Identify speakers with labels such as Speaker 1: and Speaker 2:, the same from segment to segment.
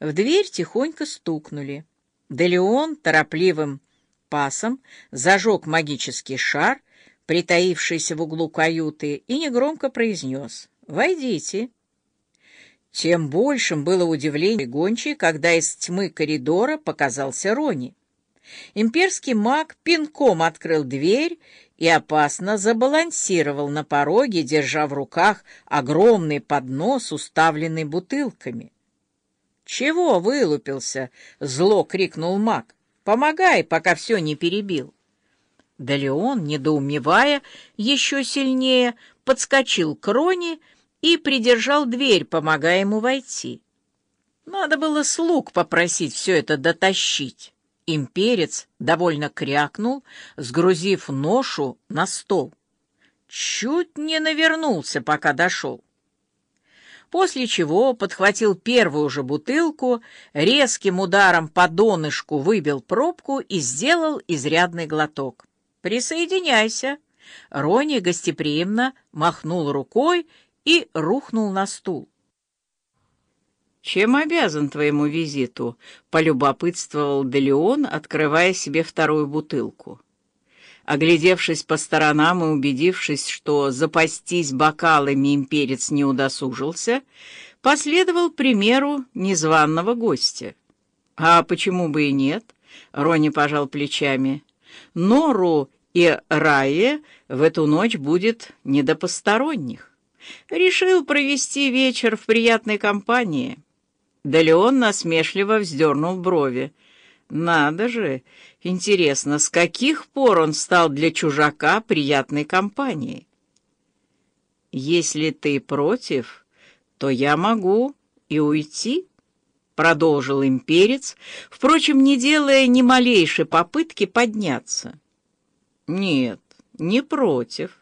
Speaker 1: В дверь тихонько стукнули. Делеон торопливым пасом зажег магический шар, притаившийся в углу каюты, и негромко произнес «Войдите». Тем большим было удивление гончей, когда из тьмы коридора показался Рони. Имперский маг пинком открыл дверь и опасно забалансировал на пороге, держа в руках огромный поднос, уставленный бутылками. «Чего вылупился?» — зло крикнул маг. «Помогай, пока все не перебил». Да Леон, недоумевая еще сильнее, подскочил к Роне и придержал дверь, помогая ему войти. Надо было слуг попросить все это дотащить. Имперец довольно крякнул, сгрузив ношу на стол. Чуть не навернулся, пока дошел. После чего подхватил первую же бутылку, резким ударом по донышку выбил пробку и сделал изрядный глоток. «Присоединяйся!» Рони гостеприимно махнул рукой и рухнул на стул. «Чем обязан твоему визиту?» — полюбопытствовал Делеон, открывая себе вторую бутылку. Оглядевшись по сторонам и убедившись, что запастись бокалами имперец не удосужился, последовал примеру незваного гостя. «А почему бы и нет?» — Рони пожал плечами. «Нору и Рае в эту ночь будет не до посторонних. Решил провести вечер в приятной компании». Да Леон насмешливо вздернул брови. «Надо же! Интересно, с каких пор он стал для чужака приятной компанией?» «Если ты против, то я могу и уйти», — продолжил имперец, впрочем, не делая ни малейшей попытки подняться. «Нет, не против».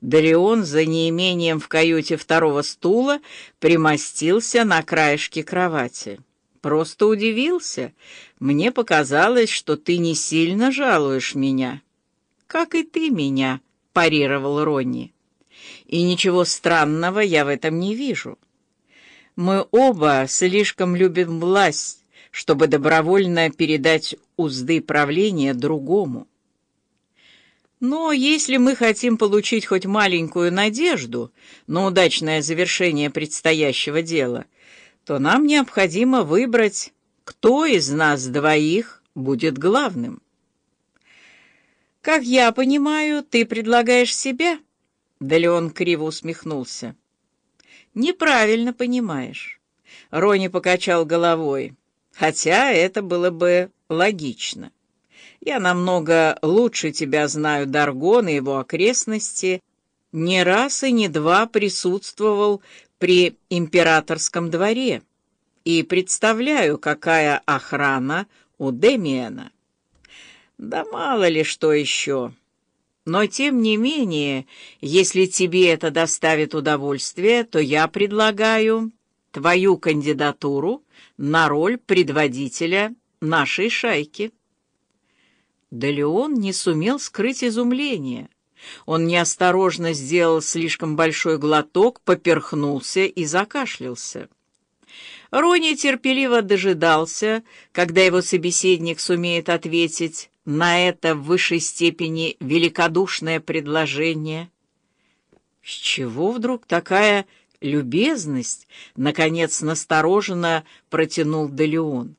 Speaker 1: Дарион за неимением в каюте второго стула примостился на краешке кровати. Просто удивился. Мне показалось, что ты не сильно жалуешь меня. Как и ты меня, парировал Ронни. И ничего странного я в этом не вижу. Мы оба слишком любим власть, чтобы добровольно передать узды правления другому. Но если мы хотим получить хоть маленькую надежду на удачное завершение предстоящего дела, то нам необходимо выбрать, кто из нас двоих будет главным. «Как я понимаю, ты предлагаешь себя?» Да Леон криво усмехнулся. «Неправильно понимаешь». Рони покачал головой, хотя это было бы логично. Я намного лучше тебя знаю Даргон и его окрестности. Не раз и не два присутствовал при императорском дворе и представляю, какая охрана у Демиена. Да мало ли что еще. Но, тем не менее, если тебе это доставит удовольствие, то я предлагаю твою кандидатуру на роль предводителя нашей шайки. Да Леон не сумел скрыть изумление. Он неосторожно сделал слишком большой глоток, поперхнулся и закашлялся. Рони терпеливо дожидался, когда его собеседник сумеет ответить на это в высшей степени великодушное предложение. С чего вдруг такая любезность, наконец настороженно протянул Делеон?